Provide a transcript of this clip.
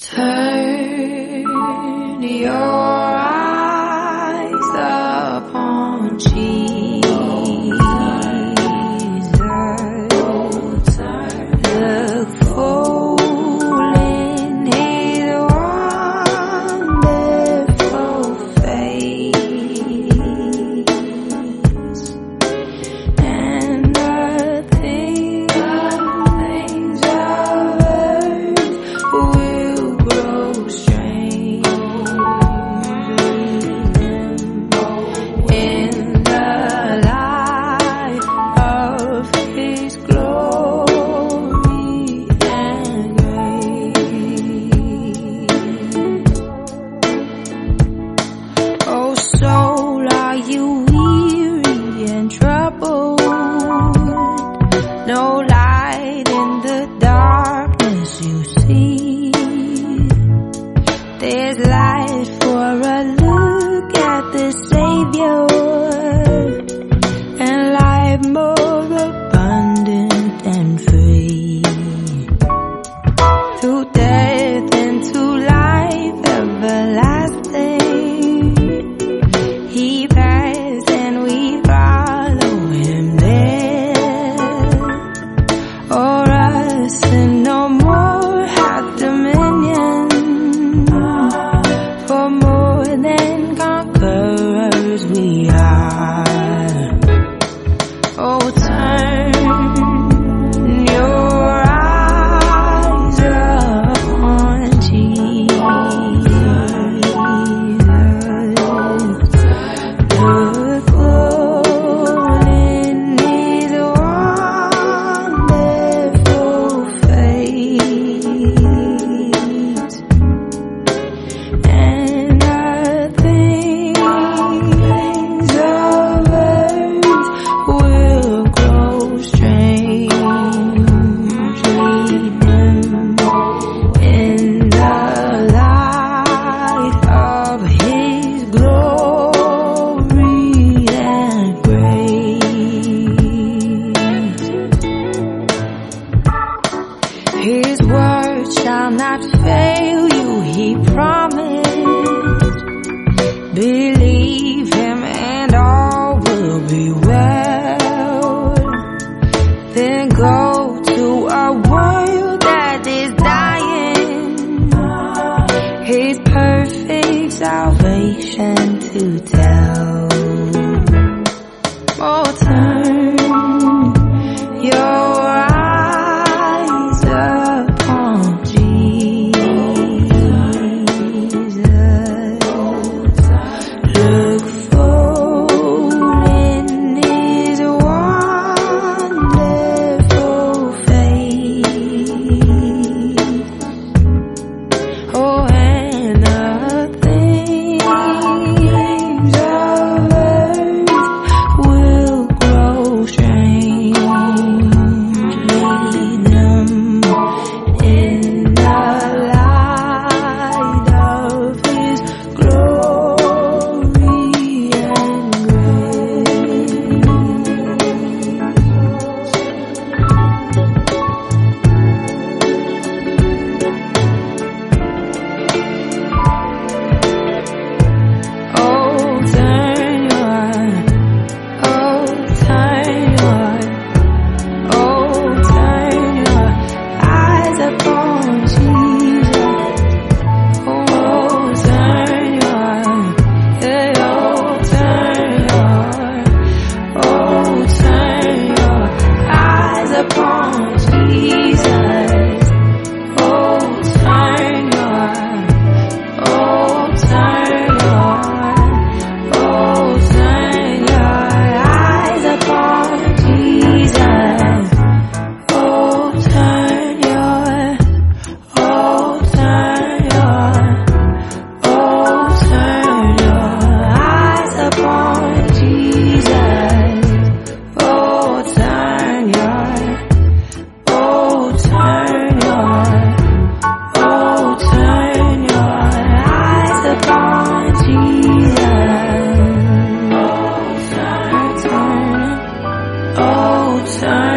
Turn your There's light for a look at this His word shall not fail you, he promised. Believe time.